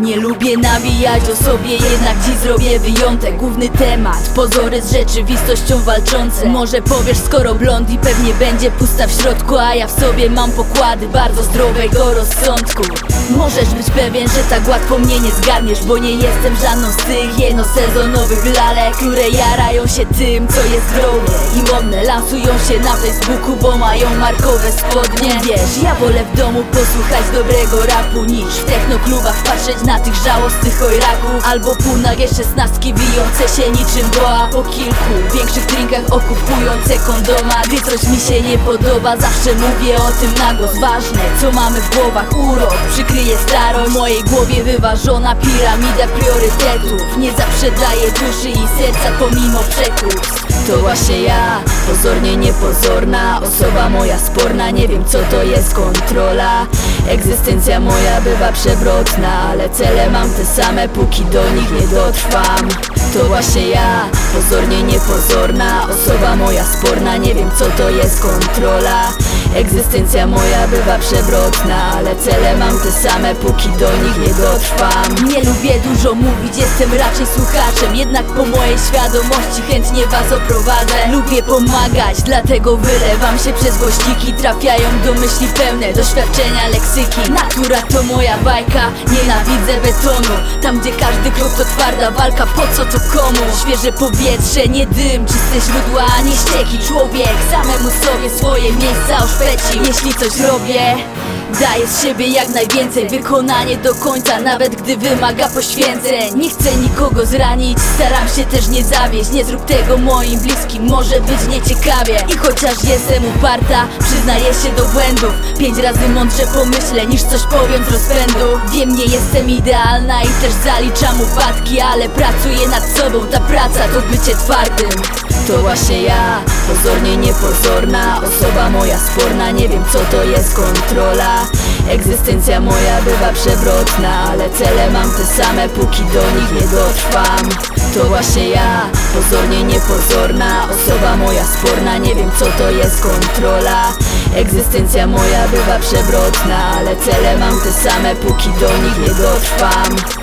Nie lubię nawijać o sobie, jednak dziś zrobię wyjątek. Główny temat, pozory z rzeczywistością walczące. Może powiesz, skoro blond i pewnie będzie pusta w środku A ja w sobie mam pokłady bardzo zdrowego rozsądku. Możesz być pewien, że tak łatwo mnie nie zgadniesz Bo nie jestem żadną z tych jednosezonowych lalek Które jarają się tym, co jest drogie. I modne Lansują się na Facebooku, bo mają markowe spodnie. Wiesz, ja wolę w domu posłuchać dobrego rapu Niż w technoklubach patrzeć na tych żałosnych ojraków. Albo półnagie szesnastki wijące się niczym boa Po kilku większych drinkach okupujące kondoma. Gdy coś mi się nie podoba, zawsze mówię o tym na głos. Ważne, co mamy w głowach, urok przykryje starość. W mojej głowie wyważona piramida priorytetów. Nie zaprzedaję duszy i serca pomimo przekupstw to właśnie ja, pozornie niepozorna. Osoba moja sporna, nie wiem co to jest kontrola Egzystencja moja bywa przewrotna Ale cele mam te same, póki do nich nie dotrwam. To właśnie ja, pozornie niepozorna. Osoba moja sporna, nie wiem co to jest kontrola. Egzystencja moja bywa przewrotna Ale cele mam te same, póki do nich nie dotrwam. Nie lubię dużo mówić, jestem raczej słuchaczem. Jednak po mojej świadomości chętnie was oprowadzę. Lubię pomagać, dlatego wylewam się przez głośniki Trafiają do myśli pełne doświadczenia leksyki. Natura to moja bajka, nienawidzę betonu. Tam gdzie każdy krok to twarda walka, po co to komu? Świeże powietrze, nie dym, czyste źródła, nie ścieki. Człowiek samemu sobie swoje miejsca oszpeci Jeśli coś robię Daję z siebie jak najwięcej. Wykonanie do końca, nawet gdy wymaga poświęceń. Nie chcę nikogo zranić, staram się też nie zawieść. Nie zrób tego moim bliskim, może być nieciekawie. I chociaż jestem uparta, przyznaję się do błędów. Pięć razy mądrze pomyślę, niż coś powiem z rozpędu. Wiem, nie jestem idealna i też zaliczam upadki Ale pracuję nad sobą, ta praca to bycie twardym. To właśnie ja, pozornie niepozorna Osoba moja sporna, nie wiem co to jest kontrola. Egzystencja moja bywa przewrotna Ale cele mam te same, póki do nich nie dotrwam. To właśnie ja, pozornie niepozorna Osoba moja sporna, nie wiem co to jest kontrola. Egzystencja moja bywa przewrotna Ale cele mam te same, póki do nich nie dotrwam